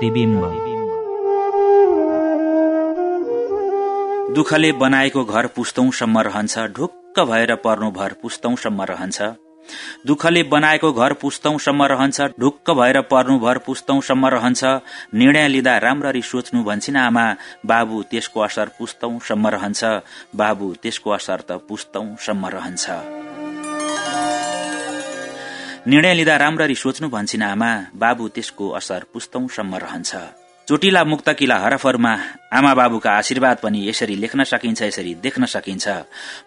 बिम्ब प्रतिबिम्ब। दुःखले बनाएको घर पुस्तौंसम्म रहन्छ ढुक्क भएर पर्नुभर पुस्तौंसम्म रहन्छ। दुःखले बनाएको घर पुस्तौंसम्म रहन्छ ढुक्क भएर पर्नुभर पुस्तौंसम्म रहन्छ। निर्णय लिँदा राम्ररी सोच्नु भन्छन् आमा बाबु त्यसको असर पुस्तौंसम्म रहन्छ। बाबु त्यसको असर त पुस्तौंसम्म रहन्छ। निर्णय लिँदा राम्ररी सोच्नु भन्छन् आमा बाबु त्यसको असर पुस्तौंसम्म रहन्छ। चोटिला मुक्तकिला हरफहरूमा आमा बाबुका आशीर्वाद पनि यसरी लेख्न सकिन्छ यसरी देख्न सकिन्छ।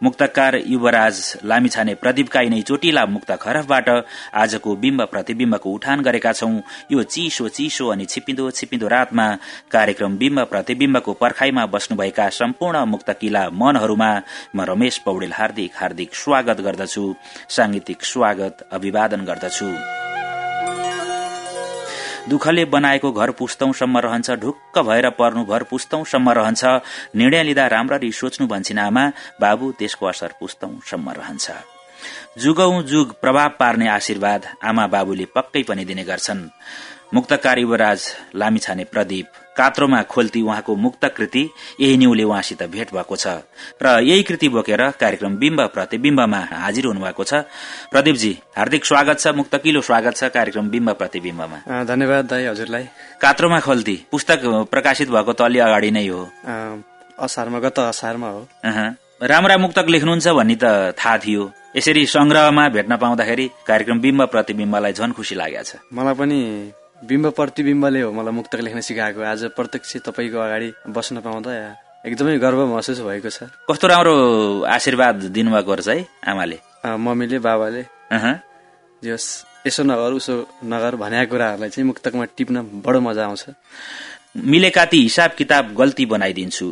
मुक्तकार युवराज लामिछाने प्रदीपका यिनै चोटिला मुक्तक हरफबाट आजको बिम्ब प्रतिविम्बको उठान गरेका छौं। यो चिसो चिसो अनि छिपिन्दो छिपिन्दो रातमा कार्यक्रम बिम्ब प्रतिविम्बको पर्खाईमा बस्नुभएका सम्पूर्ण मुक्तकिला मनहरूमा म रमेश पौडेल हार्दिक हार्दिक स्वागत गर्दछु। सांगीतिक स्वागत अभिवादन गर्दछु। दुःखले बनाएको घर पुस्तौंसम्म रहन्छ ढुक्क भएर पर्नु घर पुस्तौंसम्म रहन्छ। निर्णय लिँदा राम्ररी सोच्नु भन्छन् आमा बाबु त्यसको असर पुस्तौंसम्म रहन्छ। जुगौं जुग प्रभाव पार्ने आशीर्वाद आमा बाबुले पक्कै पनि दिने गर्छन्। मुक्तकार युवराज लामिछाने प्रदीप। कात्रोमा खोल्ती उहाँको मुक्त कृति यही न्यूले उहाँसित भेट भएको छ। र यही कृति बोकेर कार्यक्रम बिम्ब प्रतिविम्बमा हाजिर हुनुभएको छ। प्रदीपजी हार्दिक स्वागत छ मुक्तकिलो स्वागत छ कार्यक्रम बिम्ब प्रतिविम्बमा धन्यवाद दाई हजुरलाई। कात्रोमा खोल्ती पुस्तक प्रकाशित भएको त अलि अगाडि नै हो। असारमा गत असारमा हो। राम्रा मुक्तक लेख्नुहुन्छ भन्ने त थाहा थियो। यसरी संग्रहमा भेट्न पाउँदाखेरि कार्यक्रम बिम्ब प्रतिविम्बलाई झन खुसी लागेको छ। मलाई पनि बिम्ब प्रतिबिम्बले हो मलाई मुक्तक लेख्न सिकाएको। आज प्रत्यक्ष तपाईँको अगाडि बस्न पाउँदा एकदमै गर्व महसुस भएको छ। कस्तो राम्रो आशीर्वाद दिनुभएको रहेछ है आमाले? मम्मीले बाबाले। जस यसो नगर उसो नगर भनेका कुराहरूलाई चाहिँ मुक्तकमा टिप्न बडो मजा आउँछ। मिलेका ती हिसाब किताब गल्ती बनाइदिन्छु।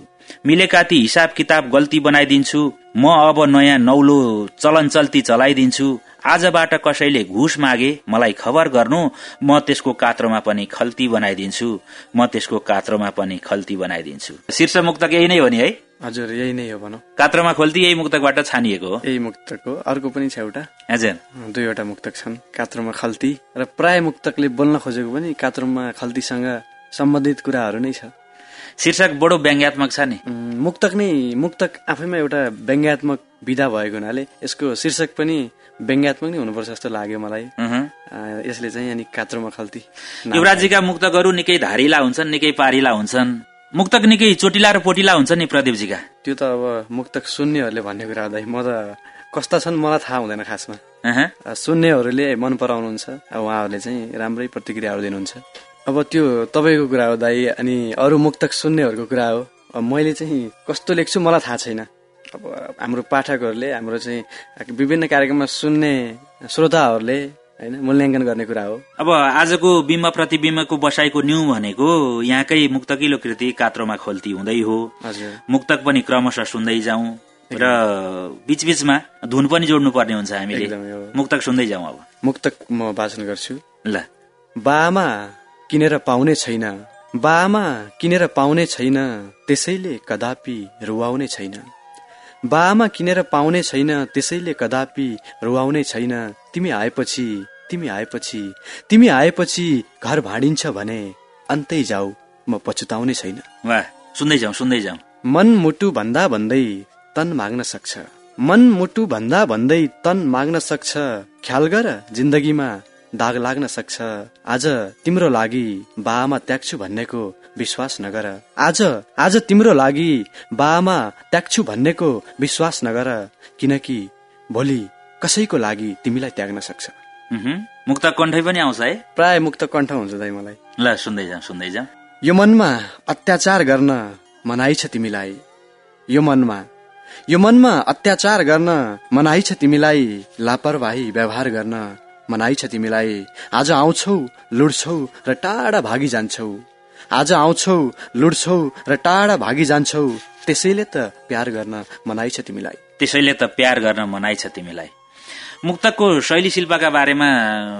मिलेका ती हिसाब किताब गल्ती बनाइदिन्छु। म अब नयाँ नौलो चलन चल्ती चलाइदिन्छु। आजबाट कसैले घुस मागे मलाई खबर गर्नु म त्यसको कात्रोमा पनि खल्ती बनाइदिन्छु। म त्यसको कात्रोमा पनि खल्ती बनाइदिन्छु। शीर्ष मुक्तक यही नै हो नि है? हजुर यही नै हो भनौँ। कात्रोमा खल्ती यही मुक्तकबाट छानिएको हो? यही मुक्तक हो। अर्को पनि छ एउटा। हजुर। दुईवटा मुक्तक छन्। कात्रोमा खल्ती र प्राय मुक्तकले बोल्न खोजेको पनि कात्रोमा खल्तीसँग सम्बन्धित कुराहरू नै छ। शीर्षक बडो व्यङ्ग्यात्मक छ नि। मुक्तक नै मुक्तक आफैमा एउटा व्यङ्ग्यात्मक विधा भएको हुनाले यसको शीर्षक पनि व्यङ्ग्यात्मक नै हुनुपर्छ जस्तो लाग्यो मलाई। यसले चाहिँ अनि कात्रोमा खल्ती। युवराजीका मुक्तकहरू निकै धारिला हुन्छन् निकै पारिला हुन्छन्। मुक्तक निकै चोटिला र पोटिला हुन्छ नि प्रदीपजीका। त्यो त अब मुक्तक सुन्नेहरूले भन्ने कुरा हुँदा म त कस्ता छन् मलाई थाहा हुँदैन खासमा। सुन्नेहरूले मन पराउनुहुन्छ उहाँहरूले चाहिँ राम्रै प्रतिक्रियाहरू दिनुहुन्छ। अब त्यो तपाईँको कुरा हो दाई अनि अरू मुक्तक सुन्नेहरूको कुरा हो। मैले चाहिँ कस्तो लेख्छु मलाई थाहा छैन। अब हाम्रो पाठकहरूले हाम्रो चाहिँ विभिन्न कार्यक्रममा सुन्ने श्रोताहरूले होइन मूल्याङ्कन गर्ने कुरा हो। अब आजको बिम्ब प्रतिबिम्बको बसाइको न्यू भनेको यहाँकै मुक्तकिलो कृति कात्रोमा खोल्ती हुँदै हो। मुक्तक पनि क्रमशः सुन्दै जाउँ र बीचबीचमा धुन पनि जोड्नु पर्ने हुन्छ हामीले। मुक्तक सुन्दै जाउँ अब। मुक्तक म वाचन गर्छु। ल। बामा किनेर पाउने छैन बामा किनेर पाउने छैन त्यसैले कदापि रुवाउने छैन। बामा किनेर पाउने छैन त्यसैले कदापि रुवाउने छैन। तिमी आएपछि तिमी आएपछि तिमी आएपछि घर भाँडिन्छ भने अन्तै जाऊ म पछुताउने छैन। वाह सुन्दै जाउँ सुन्दै जाउँ। मन मुटु भन्दा भन्दै तन माग्न सक्छ। मन मुटु भन्दा भन्दै तन माग्न सक्छ। ख्याल गर जिन्दगीमा दाग लाग्न सक्छ। आज तिम्रो लागि बामा त्याग्छु भन्नेको विश्वास नगर। आज आज तिम्रो लागि बामा त्याग्छु भन्नेको विश्वास नगर किनकि भोलि कसैको लागि तिमीलाई त्याग्न सक्छ। मुक्त कण्ठै पनि आउँछ है? प्राय मुक्त कण्ठ हुन्छ दाइ मलाई। ल सुन्दै जाउँ सुन्दै जाउँ यो मनमा अत्याचार गर्न मनाइ छ तिमीलाई। यो मनमा यो मनमा अत्याचार गर्न मनाइ छ तिमीलाई। लापरवाही व्यवहार गर्न मनाइ छ तिमीलाई। आज आउँछौ लुड्छौ र टाढा भागी जान्छौ। आज आउँछौ लुड्छौ र टाढा भागी जान्छौ। त्यसैले त प्यार गर्न मनाइ छ तिमीलाई। त्यसैले त प्यार गर्न मनाइ छ तिमीलाई। मुक्तकको शैली शिल्पका बारेमा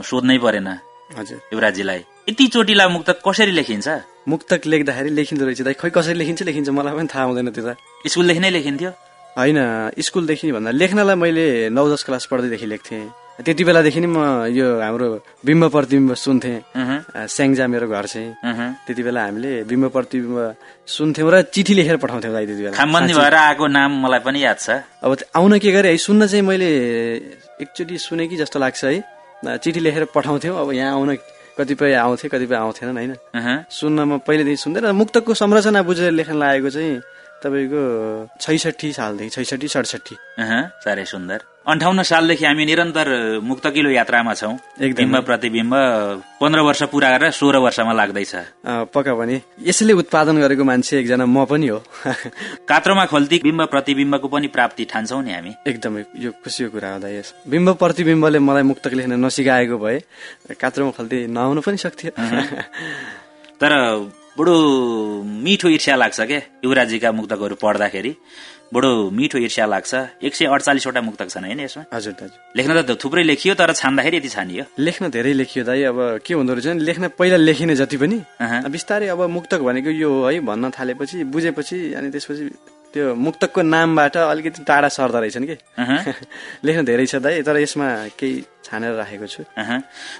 सोध्नै परेन। हजुर। युवराजीलाई यति चोटिला मुक्तक कसरी लेखिन्छ? मुक्तक लेख्दाखेरि लेखिँदो रहेछ दाइ। खै कसरी लेखिन्छ लेखिन्छ मलाई पनि थाहा हुँदैन त्यो त। स्कुलदेखि नै लेखिन्थ्यो? होइन स्कुलदेखि भन्दा लेख्नलाई मैले नौ दस क्लास पढ्दैदेखि लेख्थेँ। त्यति बेलादेखि नै म यो हाम्रो बिम्ब प्रतिबिम्ब सुन्थेँ स्याङ्जा मेरो घर चाहिँ। त्यति बेला हामीले बिम्ब प्रतिबिम्ब सुन्थ्यौँ र चिठी लेखेर पठाउँथ्यौँ दाइ त्यति बेला भएर आएको नाम मलाई पनि याद छ। अब आउन के गरे है सुन्न चाहिँ मैले एकचोटि सुने कि जस्तो लाग्छ है। चिठी लेखेर पठाउँथ्यौँ। अब यहाँ आउन कतिपय आउँथे कतिपय आउँथेनन् होइन। सुन्नमा पहिलेदेखि सुन्दैन मुक्तकको संरचना बुझेर लेख्न लागेको चाहिँ तपाईँको छैसठी सालदेखि छैसठी सडसठी। साह्रै सुन्दर। अन्ठाउन्न सालदेखि हामी निरन्तर मुक्तकिलो यात्रामा छौँ। बिम्ब प्रतिबिम्ब पन्ध्र वर्ष पुरा गरेर सोह्र वर्षमा लाग्दैछ। पक्का पनि। यसले उत्पादन गरेको मान्छे एकजना म पनि हो। कात्रोमा खोल्ती बिम्ब प्रतिबिम्बको पनि प्राप्ति ठान्छौ नि हामी। एकदमै यो खुसीको कुरा हो यस। बिम्ब प्रतिबिम्बले मलाई मुक्तक लेख्न नसिकाएको भए कात्रोमा खोल्ती नआउनु पनि सक्थ्यो। तर बडो मिठो ईर्ष्या लाग्छ क्या युवराजीका मुक्तकहरू पढ्दाखेरि। बडो मिठो ईर्ष्या लाग्छ। एक सय अडचालिसवटा मुक्तक छन् होइन यसमा? हजुर दाजु। लेख्न त थुप्रै लेखियो तर छान्दाखेरि यति छानियो। लेख्न धेरै लेखियो दाइ। अब के हुँदो रहेछ लेख्न पहिला लेखिने जति पनि। बिस्तारै अब मुक्तक भनेको यो है भन्न थालेपछि बुझेपछि अनि त्यसपछि त्यो मुक्तकको नामबाट अलिकति टाढा सर्दो रहेछन् कि? लेख्न धेरै छ दाइ तर यसमा केही छानेर राखेको छु।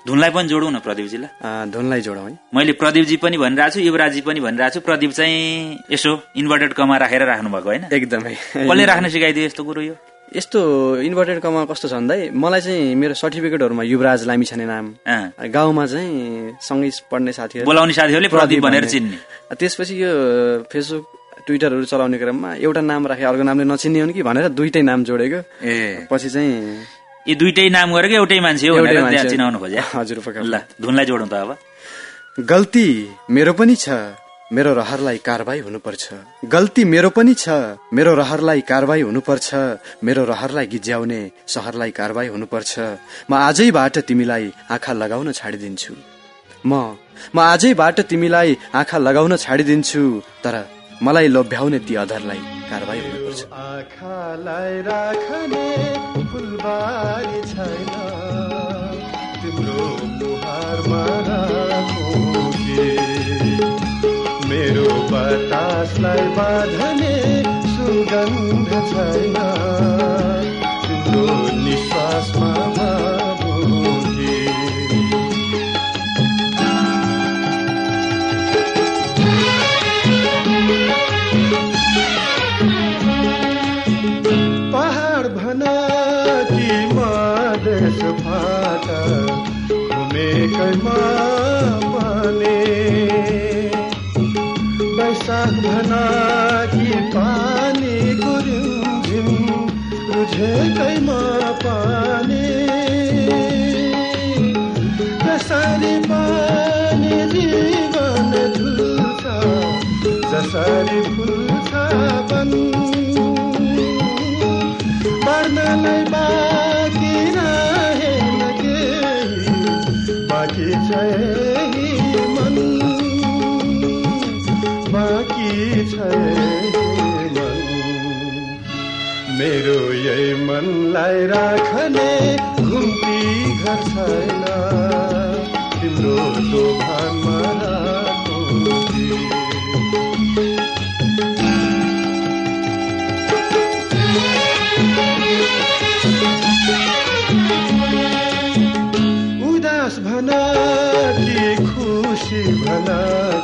धुनलाई पनि जोडौँ न प्रदीपजीलाई। धुनलाई जोडौँ है। मैले प्रदीपजी पनि भनिरहेको छु युवराजी पनि भनिरहेको छु। प्रदीप चाहिँ यसो इन्भर्टेड कमा राखेर राख्नु भएको होइन? एकदमै। कसले राख्न सिकाइदियो यस्तो कुरो यो? यस्तो इन्भर्टेड कमा कस्तो छ भन्दा मलाई चाहिँ मेरो सर्टिफिकेटहरूमा युवराज लामी छाने नाम। गाउँमा चाहिँ सँगै पढ्ने साथीहरू। बोलाउने साथीहरूले प्रदीप भनेर चिन्ने। त्यसपछि यो फेसबुक ट्विटरहरू चलाउने क्रममा एउटा नाम राखे अर्को नामले नचिन्ने हो कि भनेर दुइटै नाम जोडेको। ए। पछि चाहिँ यी दुइटै नाम गरेको एउटै मान्छे हो चिनाउनु खोजे। हजुर ल धुनलाई जोडौँ त अब। गल्ती मेरो पनि छ मेरो रहरलाई कारवाही हुनुपर्छ। गल्ती मेरो पनि छ मेरो रहरलाई कारवाही हुनुपर्छ मेरो रहरलाई गिज्याउने सहरलाई कारवाही हुनुपर्छ। म आजैबाट तिमीलाई आँखा लगाउन छाडिदिन्छु। म म आजैबाट तिमीलाई आँखा लगाउन छाडिदिन्छु तर मलाई लोभ्याउने ती अधरलाई कारवाही हुनुपर्छ। आँखालाई राख्ने फुलबारी छैन। तिम्रो मुहारमा मेरो बतासलाई बाँधने सुगन्ध छैन। तिम्रो निश्वासमा पाने बैशाख भना कि पानी गुरुझिम रुझेकैमा पानी जसरी पानी जीवन झुल्छ जसरी फुल्छ बन। पर्नलाई बाँकी बाँकी चाहिँ मन। बाँकी छैन मेरो यही मनलाई राख्ने घुम्ती घर छैन। तिम्रो दोभानमा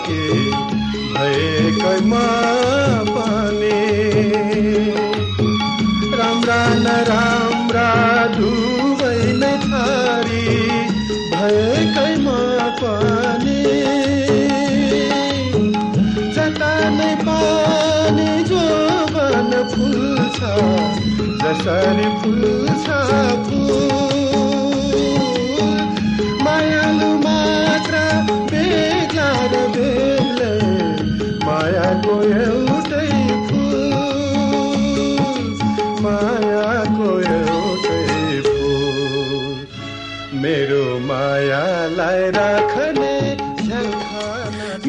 के भएकैमा पाने। राम्रा नराम्रा दुवै नै थारी भएकैमा पाने। जता नै पानी जोबन फुल्छ जसरी फुल्छ फुल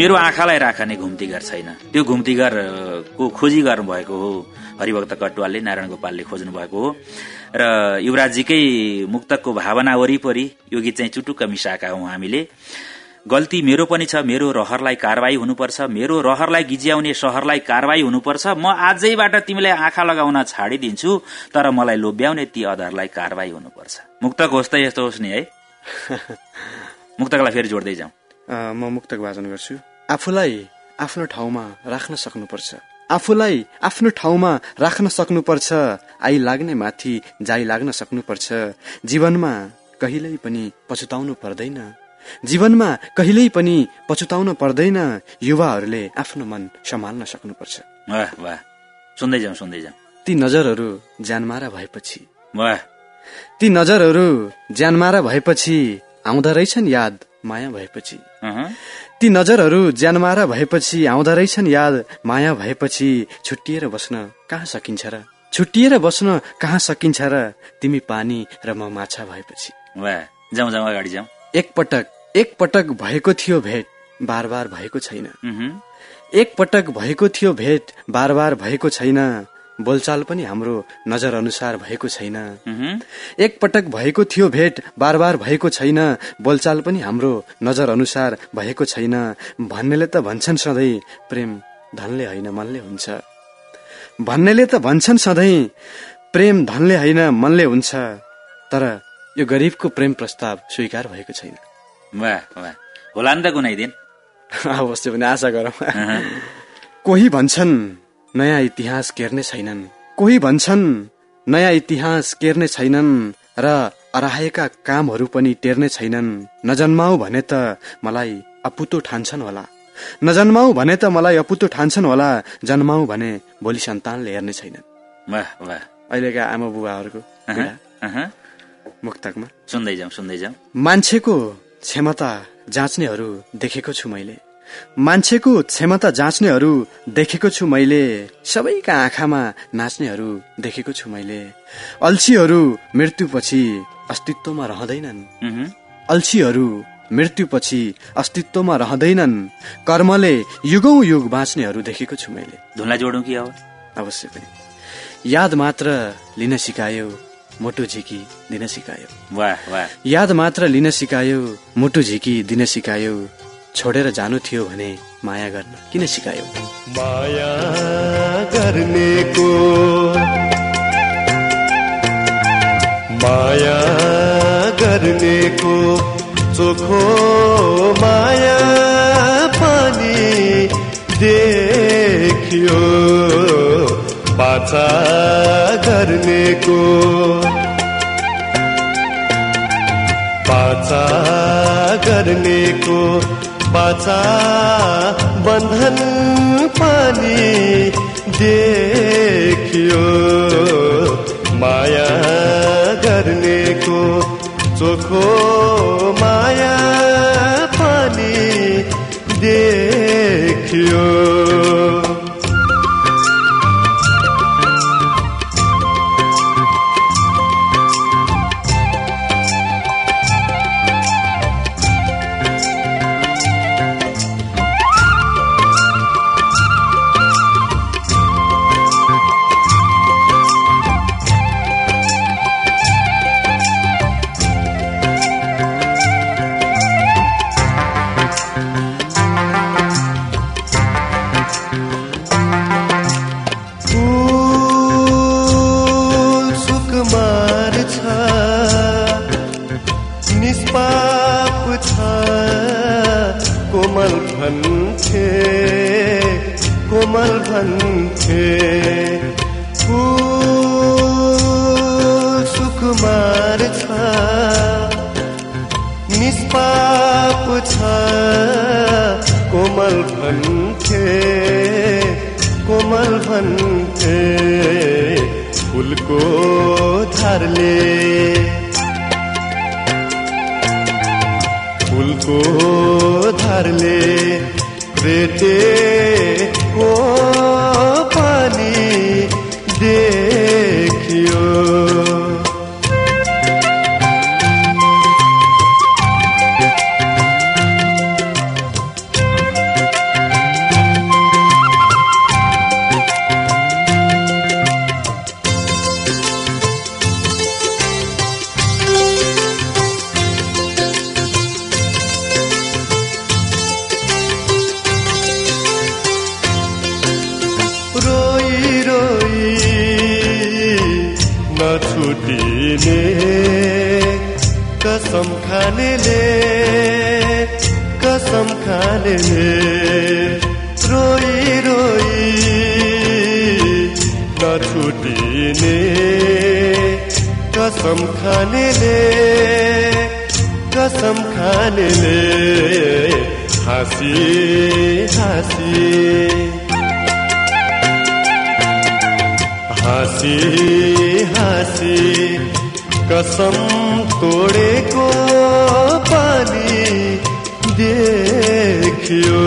मेरो आँखालाई राख्ने घुम्तीघर छैन। त्यो घुम्तीघरको खोजी गर्नुभएको हो? हरिभक्त कटुवालले नारायण गोपालले खोज्नु भएको हो। र युवराजीकै मुक्तकको भावना वरिपरि यो गीत चाहिँ चुटुक्क मिसाएका हौ हामीले। गल्ती मेरो पनि छ मेरो रहरलाई कारवाही हुनुपर्छ मेरो रहरलाई गिज्याउने सहरलाई कारवाही हुनुपर्छ। म आजैबाट तिमीलाई आँखा लगाउन छाडिदिन्छु तर मलाई लोभ्याउने ती अधारलाई कारवाही हुनुपर्छ। मुक्तक होस् त यस्तो होस् नि है। मुक्तकलाई फेरि जोड्दै जाउँ। म मुक्तक वाचन गर्छु। आफूलाई आफ्नो ठाउँमा राख्न सक्नुपर्छ। आफूलाई आफ्नो ठाउँमा राख्न सक्नुपर्छ। आई लाग्ने माथि जाई लाग्न सक्नुपर्छ। जीवनमा कहिल्यै पनि पछुताउनु पर्दैन। जीवनमा कहिल्यै पनि पछुताउनु पर्दैन युवाहरूले आफ्नो मन सम्हाल्न सक्नुपर्छ। वाह वाह। सुन्दै जाउँ सुन्दै जाउँ ती नजरहरू ज्यानमारा भएपछि। वाह। ती नजरहरू ज्यानमारा भएपछि आउँदो रहेछन् याद माया भएपछि। ती नजरहरू ज्यानमारा भएपछि आउँदो रहेछन् याद माया भएपछि छुट्टिएर बस्न कहाँ सकिन्छ र? छुट्टिएर बस्न कहाँ सकिन्छ र? तिमी पानी र म माछा भएपछि। जाउँ जाउँ अगाडि जाउँ एक पटक एक पटक भएको थियो भेट बार बार भएको छैन। एक पटक भएको थियो भेट बार बार भएको छैन बोलचाल पनि हाम्रो नजर अनुसार भएको छैन। एक पटक भएको थियो भेट बार बार भएको छैन बोलचाल पनि हाम्रो नजर अनुसार भएको छैन। भन्नेले त भन्छन् सधैँ प्रेम धनले होइन मनले हुन्छ। भन्नेले त भन्छन् सधैँ प्रेम धनले होइन मनले हुन्छ। तर यो गरिबको प्रेम प्रस्ताव स्वीकार भएको छैन। होला नि त कुनै दिन। अवश्य पनि आशा गरौँ। कोही भन्छन् नयाँ इतिहास केर्ने छैनन्। कोही भन्छन् नयाँ इतिहास केर्ने छैनन् र अराएका कामहरू पनि टेर्ने छैनन्। नजन्माऊ भने त मलाई अपुतो ठान्छन् होला। नजन्माऊ भने त मलाई अपुतो ठान्छन् होला। जन्माऊ भने भोलि सन्तानले हेर्ने छैनन्। अहिलेका आमा बुबाहरूको मुक्तकमा सुन्दै जाउँ सुन्दै जाउँ मान्छेको क्षमता जाँच्नेहरू देखेको छु मैले। मान्छेको क्षमता जाँच्नेहरू देखेको छु मैले। सबैका आँखामा नाच्नेहरू देखेको छु मैले। अल्छीहरू मृत्युपछि अस्तित्वमा रहँदैनन्। अल्छीहरू मृत्युपछि अस्तित्वमा रहँदैनन्। कर्मले युगौं युग बाँच्नेहरू देखेको छु मैले। धुला जोडौँ कि अब अवश्य पनि। याद मात्र लिन सिकायो। मुटु झिकी दिन सिकायो। वाह वाह। याद मात्र लिन सिकायो मुटु झिकी दिन सिकायो छोडेर जानु थियो भने माया गर्न किन सिकायो? माया गर्नेको माया गर्नेको चोखो माया पनि देखियो। बाचा गर्नेको बाचा गर्नेको बाचा बन्धन पनि देखियो। माया गर्नेको चोखो माया पनि देखियो। तिमीले कसम खानेले कसम खानेले रोई रोई नछुटिने कसम खानेले कसम खानेले हाँसी हाँसी हसी हसी कसम तोडेको पानी देखियो।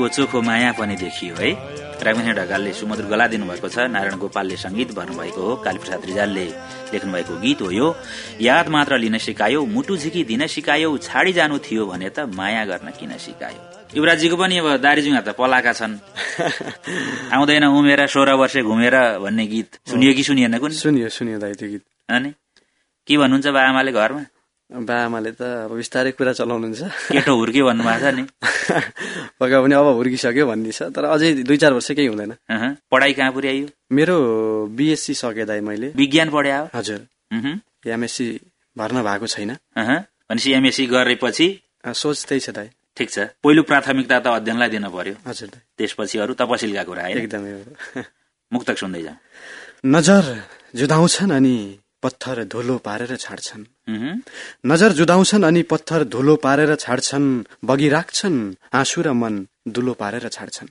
गर्नेको चोखो माया पनि देखियो है? रागमेन्द्र ढकालले सुमधुर गला दिनुभएको छ। नारायण गोपालले संगीत भर्नुभएको हो। कालीप्रसाद रिजालले लेख्नु भएको गीत हो यो। याद मात्र लिन सिकायो। मुटु झिकी दिन सिकायो। छाडी जानु थियो भने त माया गर्न किन सिकायो? युवराजीको पनि अब दारीजुङा त पलाका छन्। आउँदैन उमेर सोह्र वर्ष घुमेर भन्ने गीत। सुनियो कि सुनिएन कुन सुनियो सुनियो दाइ त्यो गीत। अनि? के भन्नुहुन्छ बा आमाले घरमा? बाआमाले त अब बिस्तारै कुरा चलाउनुहुन्छ। केटो हुर्क्यो भन्नुभएको छ नि। पक्का पनि अब हुर्किसक्यो भन्ने छ तर अझै दुई चार वर्ष केही हुँदैन। पढाइ कहाँ पुर्यायो? मेरो बिएससी सके दाइ मैले। विज्ञान पढ्या? हो हजुर एमएससी भर्न भएको छैन। भनेपछि एमएससी गरेपछि? सोच त्यही छ दाइ। ठिक छ। पहिलो प्राथमिकता त अध्ययनलाई दिन पर्यो। हजुर त्यसपछि अरू तपसिलका कुरा होइन। एकदमै। मुक्तक सुन्दै जाउँ। नजर जुदाउँछन् अनि पत्थर धुलो पारेर छाड्छन्। नजर जुदाउँछन् अनि पत्थर धुलो पारेर छाड्छन् बगी राख्छन् आँसु र मन दुलो पारेर छाड्छन्।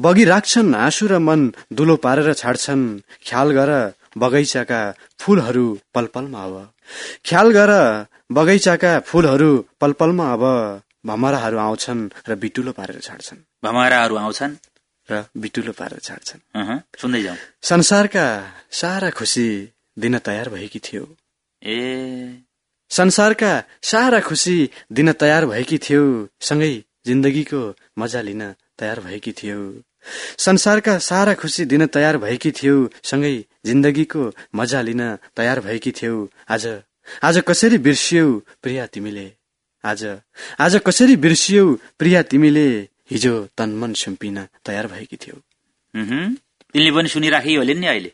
बगी राख्छन् आँसु र मन दुलो पारेर छाड्छन्। ख्याल गर बगैँचाका फूलहरू पलपलमा अब। ख्याल गर बगैँचाका फूलहरू पलपलमा अब। भमराहरू आउँछन् र बिटुलो पारेर छाड्छन्। भमराहरू आउँछन्? र बिटुलो पारेर छाड्छन्। सुन्दै जाउँ। संसारका सारा खुसी दिन तयार भएकी थियो। ए। संसारका सारा खुसी दिन तयार भएकी थियो सँगै जिन्दगीको मजा लिन तयार भएकी थियो। संसारका सारा खुसी दिन तयार भएकी थियो सँगै जिन्दगीको मजा लिन तयार भएकी थियो। आज आज कसरी बिर्सियौ प्रिया तिमीले? आज आज कसरी बिर्सियौ प्रिया तिमीले? हिजो तन मन सुम्पिन तयार भएकी थियौ। तिमीले पनि सुनिराखी होले नि अहिले?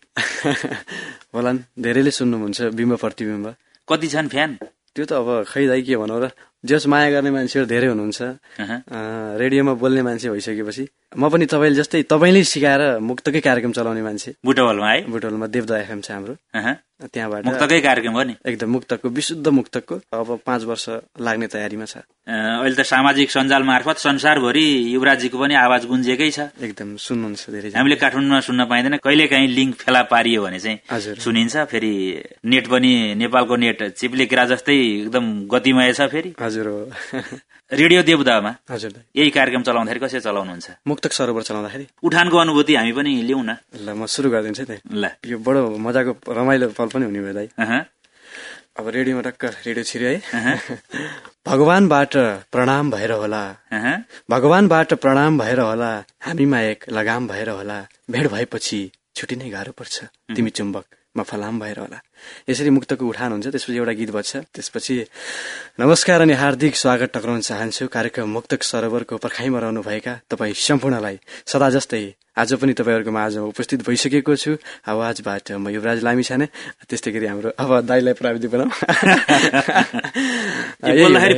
होलान् धेरैले सुन्नुहुन्छ बिम्ब प्रतिबिम्ब कति छन् फ्यान? त्यो त अब खै दाइ के भनौँ र जस माया गर्ने मान्छेहरू धेरै हुनुहुन्छ रेडियोमा बोल्ने मान्छे भइसकेपछि म पनि तपाईँले जस्तै तपाईँले सिकाएर मुक्तकै कार्यक्रम चलाउने मान्छे। बुटवलमा है? बुटोलमा देवदा एफएम छ हाम्रो। त्यहाँबाट मुक्तकै कार्यक्रम हो नि? एकदम मुक्तको विशुद्ध मुक्तको अब पाँच वर्ष लाग्ने तयारीमा छ। अहिले त सामाजिक सञ्जाल मार्फत संसारभरि युवराजीको पनि आवाज गुन्जिएकै छ। एकदम सुन्नुहुन्छ धेरै हामीले काठमाडौँमा सुन्न पाइँदैन कहिले काहीँ लिङ्क फेला पारियो भने चाहिँ सुनिन्छ फेरि नेट पनि नेपालको नेट चिप्ले किरा जस्तै एकदम गतिमय छ फेरि। हजुर हो। रेडियो देवदामा। हजुर। यही कार्यक्रम चलाउँदाखेरि कसरी चलाउनुहुन्छ? मुक्तक सरोवर चलाउँदाखेरि। उठानको अनुभूति हामी पनि लिउँ न। ल म सुरु गरिदिन्छु है ल। यो बडो मजाको रमाइलो पल पनि हुने भयो दाइ। अब रेडियोमा टक्क रेडियो छिर्यो है। भगवानबाट प्रणाम भएर होला। भगवानबाट प्रणाम भएर होला। हामीमा एक लगाम भएर होला। भेट भएपछि छुट्टिनै गाह्रो पर्छ। तिमी चुम्बक। म फलाम भएर होला। यसरी मुक्तको उठान हुन्छ त्यसपछि एउटा गीत बज्छ। त्यसपछि नमस्कार अनि हार्दिक स्वागत टक्राउन चाहन्छु। कार्यक्रम मुक्तक सरोवरको पर्खाइमा रहनुभएका तपाईँ सम्पूर्णलाई। सदा जस्तै आज पनि तपाईँहरूको माझमा उपस्थित भइसकेको छु। आवाजबाट म युवराज लामी छाने। त्यस्तै गरी हाम्रो अब दाईलाई प्राविधिक बनाऊ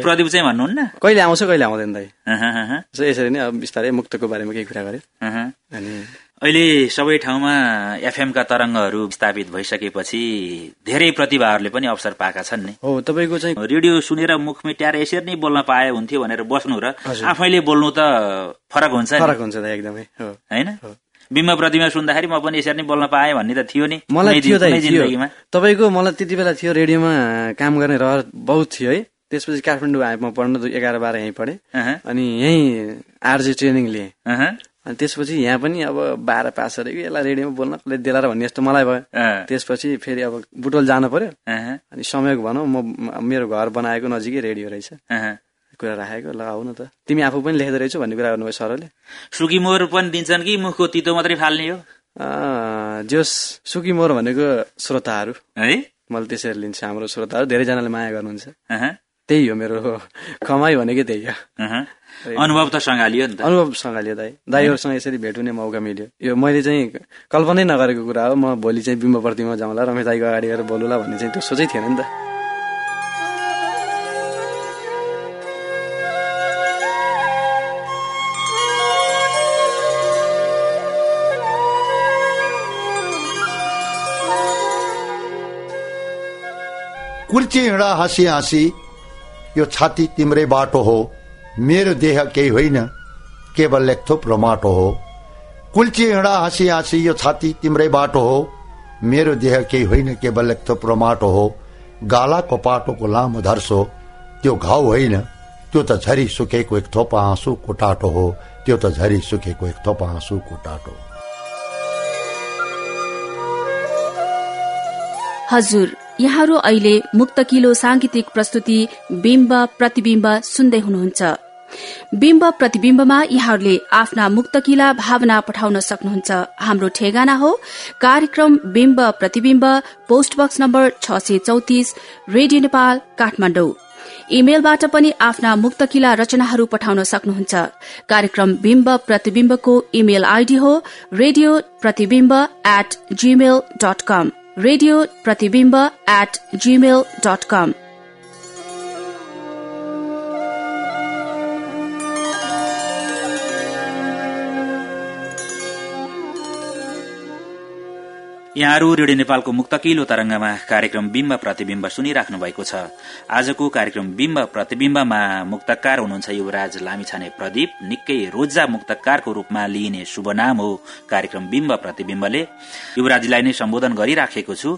प्रदीप चाहिँ भन्नुहुन्न? कहिले आउँछ कहिले आउँदैन दाई। यसरी नै अब बिस्तारै मुक्तको बारेमा केही कुरा गरे। अनि अहिले सबै ठाउँमा एफएमका तरङ्गहरू स्थापित भइसकेपछि धेरै प्रतिभाहरूले पनि अवसर पाएका छन् नि। हो तपाईँको चाहिँ रेडियो सुनेर मुख मेट्याएर यसरी नै बोल्न पाए हुन्थ्यो भनेर बस्नु र आफैले बोल्नु त फरक हुन्छ फरक हुन्छ एकदमै हो। होइन? बिम्ब प्रतिमा सुन्दाखेरि म पनि यसरी नै बोल्न पाएँ भन्ने त थियो नि मलाई थियो जिन्दगीमा। तपाईँको मलाई त्यति बेला थियो रेडियोमा काम गर्ने रहर बहुत थियो है। त्यसपछि काठमाडौँ आए म पढ्न एघार बाह्र यहीँ पढेँ। अनि यहीँ आरजे ट्रेनिङ लिएँ अनि त्यसपछि यहाँ पनि अब बाह्र पास गरेको यसलाई रेडियोमा बोल्न। कसले देला र भन्ने जस्तो मलाई भयो। त्यसपछि फेरि अब बुटोल जानु पर्यो। अनि समयको भनौँ म मेरो घर बनाएको नजिकै रेडियो रहेछ। कुरा राखेको ल आऊ न त। तिमी आफू पनि लेख्दो रहेछौ भन्ने कुरा गर्नुभयो सरले। सुकी मोर पनि दिन्छन् कि मुखको तितो मात्रै फाल्ने हो? जोस सुकी मोर भनेको श्रोताहरू। है? मैले त्यसरी लिन्छु हाम्रो श्रोताहरू धेरैजनाले माया गर्नुहुन्छ। त्यही हो मेरो कमाई भनेकै त्यही हो। अनुभव त सँगालियो नि त। अनुभव सँगालियो दाई दाईहरूसँग यसरी भेट हुने मौका मिल्यो। यो मैले चाहिँ कल्पनै नगरेको कुरा हो। म भोलि चाहिँ बिम्ब प्रतिमा जाउँला रमेश दाईको अगाडि गएर बोलुला भन्ने चाहिँ त्यो सोचै थिएन नि त। कुर्ची हिँडा हाँसी हाँसी यो छाती तिम्रै बाटो हो। मेरो देह केही होइन केवल एक थुप्रो माटो हो। कुल्ची हिँडा हाँसी हाँसी यो छाती तिम्रै बाटो हो। मेरो देह केही होइन केवल एक थुप्रो माटो हो। गालाको पाटोको लामो धर्सो त्यो घाउ होइन त्यो त झरी सुकेको एक थोपा आँसुको टाटो हो। त्यो त झरी सुकेको एक थोपा आँसुको टाटो हजुर यहाँहरू अहिले मुक्तकिलो सांगीतिक प्रस्तुति बिम्ब प्रतिबिम्ब सुन्दै हुनुहुन्छ। बिम्ब प्रतिबिम्बमा यहाँहरूले आफ्ना मुक्तकिला भावना पठाउन सक्नुहुन्छ। हाम्रो ठेगाना हो कार्यक्रम बिम्ब प्रतिबिम्ब पोस्ट बक्स नम्बर छ सय चौतिस रेडियो नेपाल काठमाडौँ। इमेलबाट पनि आफ्ना मुक्तकिला रचनाहरू पठाउन सक्नुहुन्छ। कार्यक्रम बिम्ब प्रतिबिम्बको इमेल आइडी हो radio Pratibimba at Gmail dot com radio Pratibimba at Gmail dot com यहाँहरू रेडियो नेपालको मुक्तकिलो तरंगमा कार्यक्रम बिम्ब प्रतिबिम्ब सुनिराख्नु भएको छ। आजको कार्यक्रम बिम्ब प्रतिबिम्बमा मुक्तकार हुनुहुन्छ युवराज लामिछाने प्रदीप। निकै रोजा मुक्तकारको रूपमा लिइने शुभ नाम हो कार्यक्रम बिम्ब प्रतिबिम्बले। युवराजलाई नै सम्बोधन गरिराखेको छु।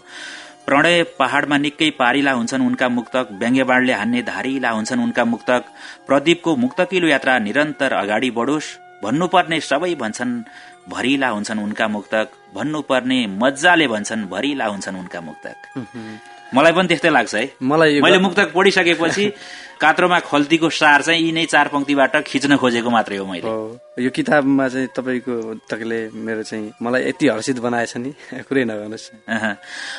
प्रणय पहाड़मा निकै पारिला हुन्छन् उनका मुक्तक। व्यङ्ग्यबाणले हान्ने धारिला हुन्छन् उनका मुक्तक। प्रदीपको मुक्तकिलो यात्रा निरन्तर अगाडि बढोस्। भन्नुपर्ने सबै भन्छन् भरिला हुन्छन् उनका मुक्तक। भन्नुपर्ने मजाले भन्छन् भरिला हुन्छन् उनका मुक्तक। मलाई पनि त्यस्तै लाग्छ है। मलाई मैले मुक्तक पढिसकेपछि कात्रोमा खल्तीको सार चाहिँ यी नै चार पंक्तिबाट खिच्न खोजेको मात्रै हो मैले। यो किताबमा चाहिँ तपाईँको तकले मेरो चाहिँ मलाई यति हर्षित बनाएछ नि कुरै नगर्नुहोस्। अहँ।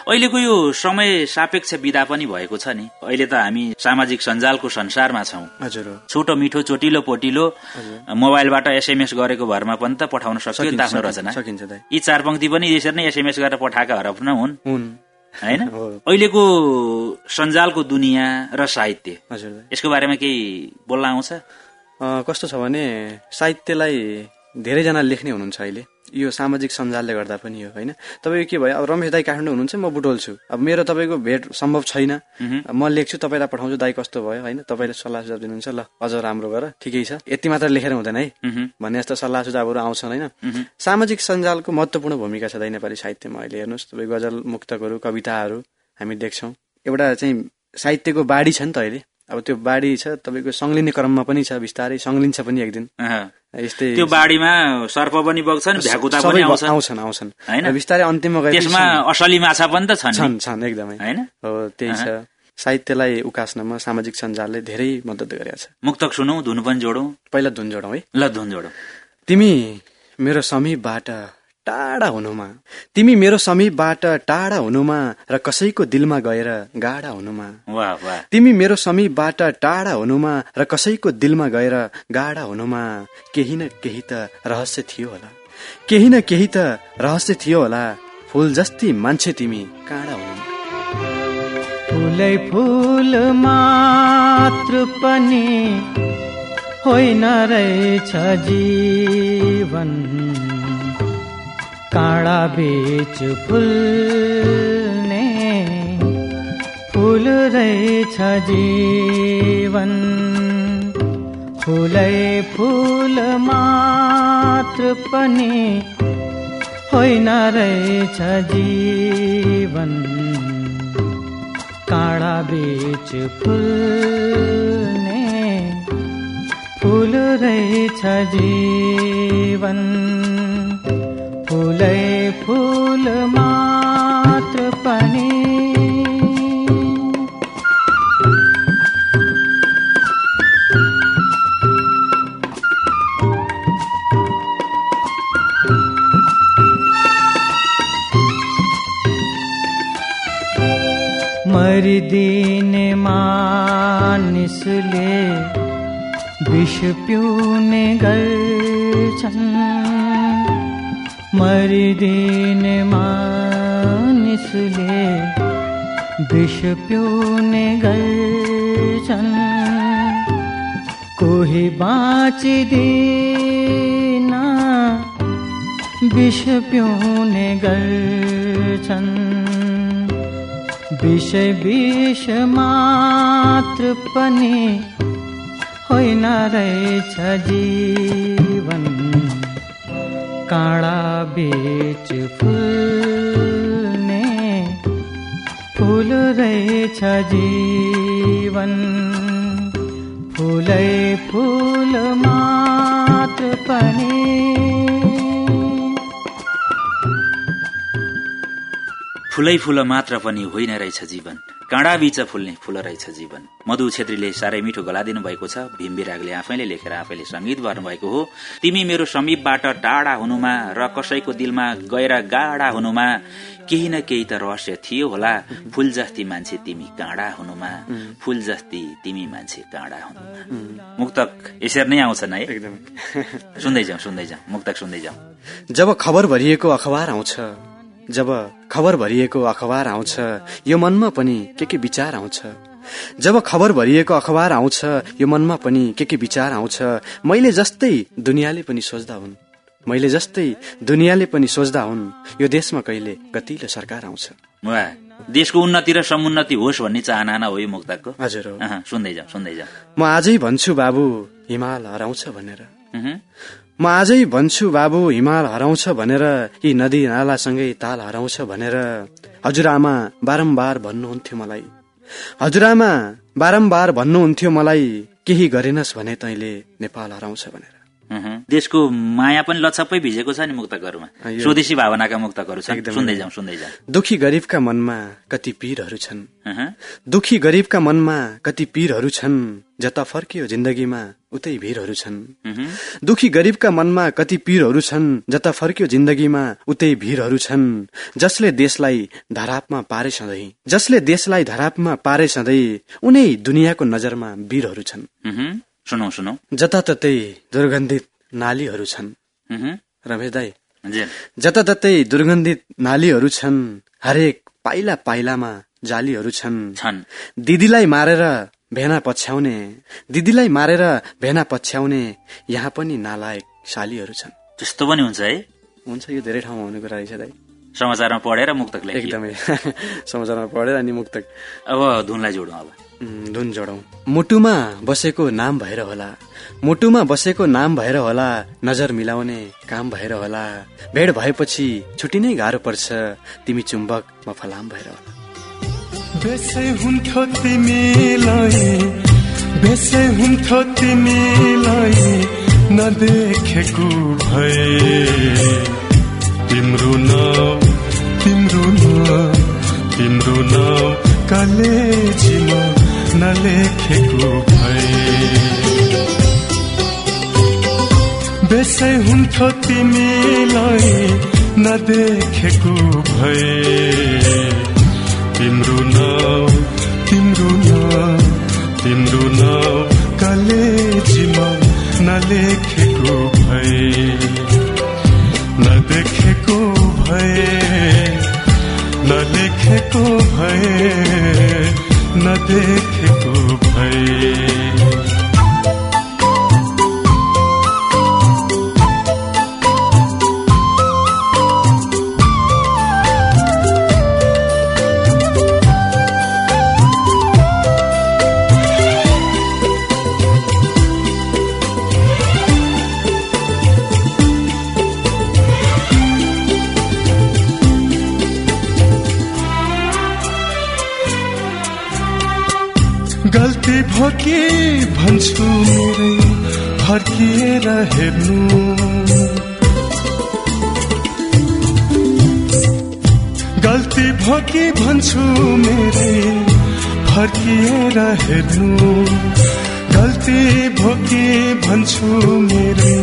अहिलेको यो समय सापेक्ष विधा पनि भएको छ नि। अहिले त हामी सामाजिक सञ्जालको संसारमा छौं। हजुर छोटो मिठो चोटिलो पोटिलो मोबाइलबाट एसएमएस गरेको भरमा पनि त पठाउन त आफ्नो सकिन्छ, रचना। सकिन्छ यी चार पंक्ति पनि यसरी नै एसएमएस गरेर पठाएका हरफ न हुन्। होइन। अहिलेको सञ्जालको दुनियाँ र साहित्य हजुर यसको बारेमा केही बोल्न आउँछ? कस्तो छ भने साहित्यलाई धेरैजना लेख्ने हुनुहुन्छ अहिले। यो सामाजिक सञ्जालले गर्दा पनि हो होइन? तपाईँको के भयो? अब रमेश दाई काठमाडौँ हुनुहुन्छ म बुटोल छु। अब मेरो तपाईँको भेट सम्भव छैन। म लेख्छु तपाईँलाई पठाउँछु दाई कस्तो भयो होइन? तपाईँले सल्लाह सुझाव दिनुहुन्छ ल अझ राम्रो गर ठिकै छ। यति मात्र लेखेर हुँदैन है। भन्ने जस्तो सल्लाह सुझावहरू आउँछन् होइन? सामाजिक सञ्जालको महत्वपूर्ण भूमिका छ दाइ नेपाली साहित्यमा अहिले हेर्नुहोस् तपाईँ गजल मुक्तकहरू कविताहरू हामी देख्छौँ। एउटा चाहिँ साहित्यको बाढी छ नि त अहिले। अब त्यो बाढी छ तपाईँको संलिने क्रममा पनि छ बिस्तारै संलिन्छ पनि एक दिन। यस्तै त्यो बाढीमा सर्प पनि बग्छन् भ्याकुता पनि आउँछन् आउँछन्। होइन? बिस्तारै अन्तिममा गए त्यसमा असली माछा पनि त। छन् छन् एकदमै। होइन? हो त्यही छ। साहित्यलाई उकास्नमा सामाजिक सञ्जालले धेरै मद्दत गरेको छ। मुक्तक सुनौ धुन पनि जोडौँ। पहिला धुन जोडौँ है। ल धुन जोडौँ। तिमी मेरो समीपबाट टाढा हुनुमा। तिमी मेरो समीपबाट टाढा हुनुमा र कसैको दिलमा गएर गाढा हुनुमा। वाह वाह। तिमी मेरो समीपबाट टाढा हुनुमा र कसैको दिलमा गएर गाढा हुनुमा। केही न केही त रहस्य थियो होला। केही न केही त रहस्य थियो होला। फुल जस्ती मान्छे तिमी काँडा हुनुमा। फुलै फुल मात्र पनि होइन रहेछ जीवन। काँडा बेच फुल्ने फुल रहेछ जीवन। फुलै फुल मात्र पनि होइन रहेछ जीवन। काँडा बेच फुल्ने फुल रहेछ जीवन। फुलै फुल मात्र पनि। मरिदिने मानिसले विष पिउने गर्छन्। मरिदिने मानिसले विष पिउने गर्छन् कोही बाँचिदिन विष गर्छन् विषय विष मात्र पनि होइन रहेछ जीवन काँडा बेच फुल्ने फुल रहेछ जीवन। फुलै फुल मात्र पनि। फुलै फुल मात्र पनि होइन रहेछ जीवन। काँडा बीच फुल्ने फुल रहेछ जीवन। मधु छेत्रीले साह्रै मिठो गला दिनुभएको छ। भीम विरागले आफैले लेखेर आफैले संगीत गर्नुभएको हो। तिमी मेरो समीपबाट टाढा हुनुमा र कसैको दिलमा गएर गाडा हुनुमा केही न केही त रहस्य थियो होला। फुल जस्ती मान्छे तिमी काँडा हुनुमा। फुल जस्ती तिमी मान्छे काँडा हुनुमा। मुक्तक यसरी नै आउँछन् है? एकदमै। सुन्दै जाउँ सुन्दै जाउँ। मुक्तक सुन्दै जाउँ। जब खबर भरिएको अखबार आउँछ जब खबर भरिएको अखबार आउँछ यो मनमा पनि के के विचार आउँछ? जब खबर भरिएको अखबार आउँछ यो मनमा पनि के के विचार आउँछ? मैले जस्तै दुनियाँले पनि सोच्दा हुन्। मैले जस्तै दुनियाँले पनि सोच्दा हुन् यो देशमा कहिले गतिलो सरकार आउँछ। देशको उन्नति र समुन्नति होस् भन्ने चाहना हो यो मुक्तकको हजुर सुन्दै जाउँ सुन्दै जाउँ म आजै भन्छु बाबु हिमाल हराउँछ भनेर। म आजै भन्छु बाबु हिमाल हराउँछ भनेर यी नदी नालासँगै ताल हराउँछ भनेर हजुरआमा बारम्बार भन्नुहुन्थ्यो मलाई हजुरआमा बारम्बार भन्नुहुन्थ्यो मलाई केही गरेनस् भने तैँले नेपाल हराउँछ भनेर। देशको माया पनि लछप्पै भिजेको छ नि मुक्तकहरूमा। स्वदेशी भावनाका मुक्तकहरू छन्। सुन्दै जाउँ सुन्दै जाउँ। दुखी गरिबका मनमा कति पीरहरू छन्। दुखी गरिबका मनमा कति पीरहरू छन् जता फर्कियो जिन्दगीमा उतै भिरहरू छन्। दुखी गरिबका मनमा कति पीरहरू छन् जता फर्क्यो जिन्दगीमा उतै भिरहरू छन् जसले देशलाई धरापमा पारे सधैँ जसले देशलाई धरापमा पारे सधैँ उनै दुनियाँको नजरमा वीरहरू छन्। सुनौ सुनौ। जताततै दुर्गन्धित नालीहरू छन्। रमेश दाई जताततै दुर्गन्धित नालीहरू छन् हरेक पाइला पाइलामा जालीहरू छन्। दिदीलाई मारेर भेना पछ्याउने दिदीलाई मारेर भेना पछ्याउने यहाँ पनि नालायक सालीहरू छन्। त्यस्तो पनि हुन्छ है। हुन्छ यो धेरै ठाउँमा हुने कुरा रहेछ दाइ समाचारमा पढेर मुक्तक एकदमै। समाचारमा पढेर अनि मुक्तक। अब धुनलाई जोडौँ अब। धुन जोडौँ। मुटुमा बसेको नाम भएर होला। मुटुमा बसेको नाम भएर होला नजर मिलाउने काम भएर होला। भेड भएपछि छुट्टी नै गाह्रो पर्छ। तिमी चुम्बक म फलाम भएर होला। बेसै हुन्थ्यो नलेखेको भए। बेसै हुन्थ्यो तिमीलाई नदेखेको भए। तिम्रो नाउ तिम्रो नाउ तिम्रो नाम कलेजीमा नलेखेको भए। नदेखेको भए नलेखेको भए। नदेखेको भए मेरै फर्किएर हेर्नु गल्ती भो के भन्छु मेरै।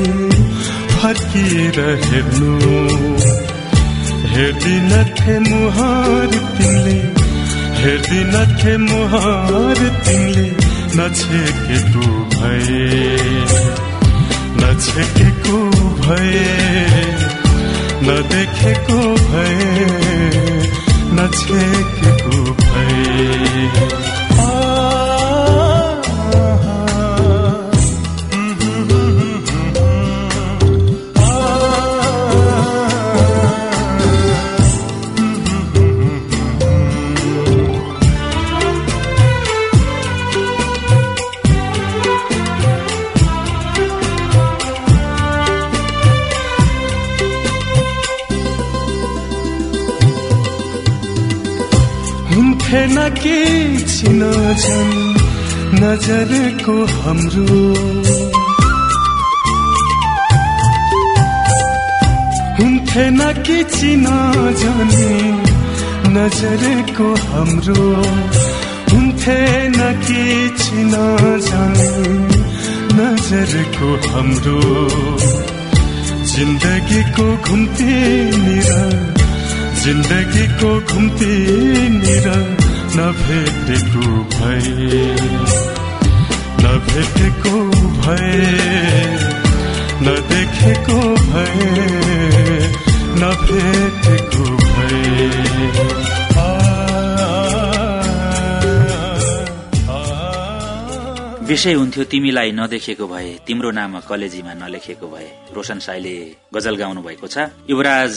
फर्किएर हेर्नु हेर्दिनथे मुहार तिमीले हेर्दिनथे मुहार तिमीले नछेकेको भए नछेकेको भए नदेखेको भए। नछेकेको भए हुन्थेन के छिन झन् नजरको हाम्रो। हुन्थेन के चिन जाने नजरको हाम्रो। हुन्थेन के छिन जाने नजरको हाम्रो। जिन्दगीको घुम्ती निरा जिन्दगीको घुम्ती निर। नभेटेको भए नभेटेको भए नदेखेको भए नभेटेको भए विषय हुन्थ्यो तिमीलाई नदेखेको भए तिम्रो नाम कलेजीमा नलेखेको भए। रोशन साईले गजल गाउनु भएको छ। युवराज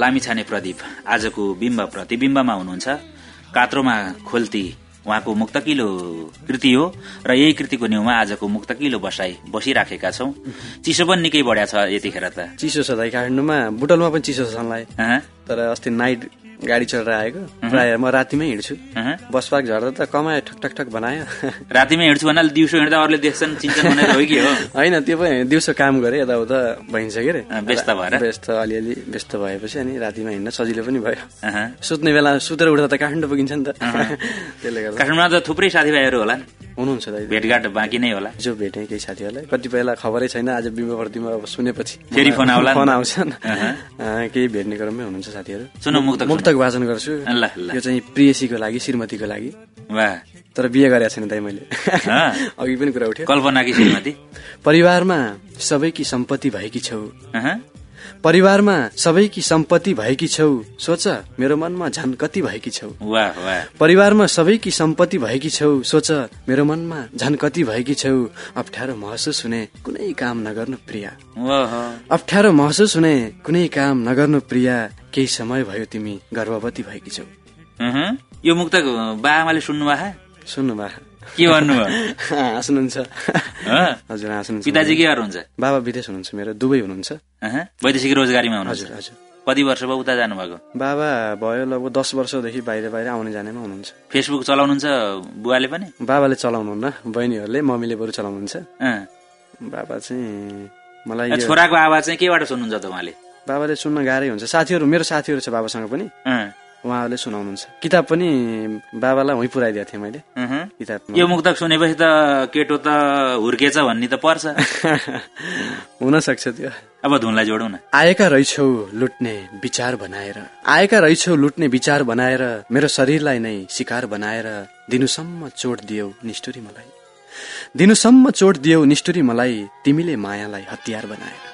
लामिछाने प्रदीप आजको बिम्ब प्रतिबिम्बमा हुनुहुन्छ। कात्रोमा खोल्ती उहाँको मुक्तकिलो कृति हो र यही कृतिको न्युमा आजको मुक्तकिलो बसाई बसिराखेका छौं। चिसो पनि निकै बढ्या छ यतिखेर त। चिसो छ दाइ काठमाडौँमा बुटलमा पनि चिसो छ तर अस्ति नाइट गाडी चढेर आएको। प्राय म रातिमै हिँड्छु। बस पार्क झर्दा त कमायो ठक ठक ठक बनायो। रातिमै हिँड्छु भन्नाले दिउँसो हिँड्दा अरूले देख्छन् चिन्छन् भनेर हो कि हो? होइन त्यो पनि दिउँसो काम गरेँ यताउता भइन्छ के अरे व्यस्त भएर? व्यस्त अलिअलि व्यस्त भएपछि अनि रातिमा हिँड्न सजिलो पनि भयो। सुत्ने बेला सुतेर उठ्दा त काठमाडौँ पुगिन्छ नि त। त्यसले गर्दा। काठमाडौँमा त थुप्रै साथीभाइहरू होला। हुनुहुन्छ दाइ। भेटघाट बाँकी नै होला। जो भेटेँ केही साथीहरूलाई। कतिपयलाई खबरै छैन आज बिम्बप्रतिमा अब सुनेपछि। फेरि फोन आउला? फोन आउँछन्। केही भेट्ने क्रममै हुनुहुन्छ साथीहरू। सुन। मुक्तक मुक्तक वाचन गर्छु। यो चाहिँ प्रियसीको लागि श्रीमतीको लागि। वाह तर बिहे गरेको छैन दाइ मैले। अघि पनि कुरा उठ्यो। कल्पनाकी श्रीमती? परिवारमा सबैकी सम्पत्ति भएकी छौ। परिवारमा सबैकी सम्पत्ति भएकी छौ। सोच मेरो मनमा झन कति भएकी छौ। वाह वाह। परिवारमा सबैकी सम्पत्ति भएकी छौ। सोच मेरो मनमा झन कति भएकी छौ। अप्ठ्यारो महसुस हुने कुनै काम नगर्नु प्रिया। अप्ठ्यारो महसुस हुने कुनै काम नगर्नु प्रिया। केही समय भयो तिमी गर्भवती भएकी छौ। यो मुक्तक बा आमाले सुन्नु भए सुन्नु बा के भन्नुभयो? हाँस्नुहुन्छ? हजुर हाँस्नुहुन्छ पिताजी के गर्नुहुन्छ? बाबा विदेश हुनुहुन्छ मेरो दुबई हुनुहुन्छ। वैदेशिक रोजगारीमा हुनुहुन्छ? हजुर हजुर। कति वर्ष भयो उता जानुभएको? बाबा भयो लगभग दस वर्षदेखि बाहिर बाहिर आउने जानेमा हुनुहुन्छ। फेसबुक चलाउनुहुन्छ बुवाले पनि? बाबाले चलाउनुहुन्न बहिनीहरूले मम्मीले बरु चलाउनुहुन्छ। बाबा चाहिँ मलाई छोराको आवाज चाहिँ केबाट सुन्नुहुन्छ त उहाँले? बाबाले सुन्न गाह्रै हुन्छ। साथीहरू मेरो साथीहरू छ बाबासँग पनि। उहाँहरूले सुनाउनुहुन्छ। किताब पनि बाबालाई वहीँ पुऱ्याइदिएको थिएँ मैले। किताब यो मुक्तक सुनेपछि त केटो त हुर्केछ भन्ने त पर्छ। हुन सक्छ त्यो। अब धुनलाई जोडौँ न। आएका रहेछौ लुट्ने विचार बनाएर। आएका रहेछौ लुट्ने विचार बनाएर। मेरो शरीरलाई नै शिकार बनाएर। दिनुसम्म चोट दियौ निष्ठुरी मलाई। दिनुसम्म चोट दियौ निष्ठुरी मलाई। तिमीले मायालाई हतियार बनाएर।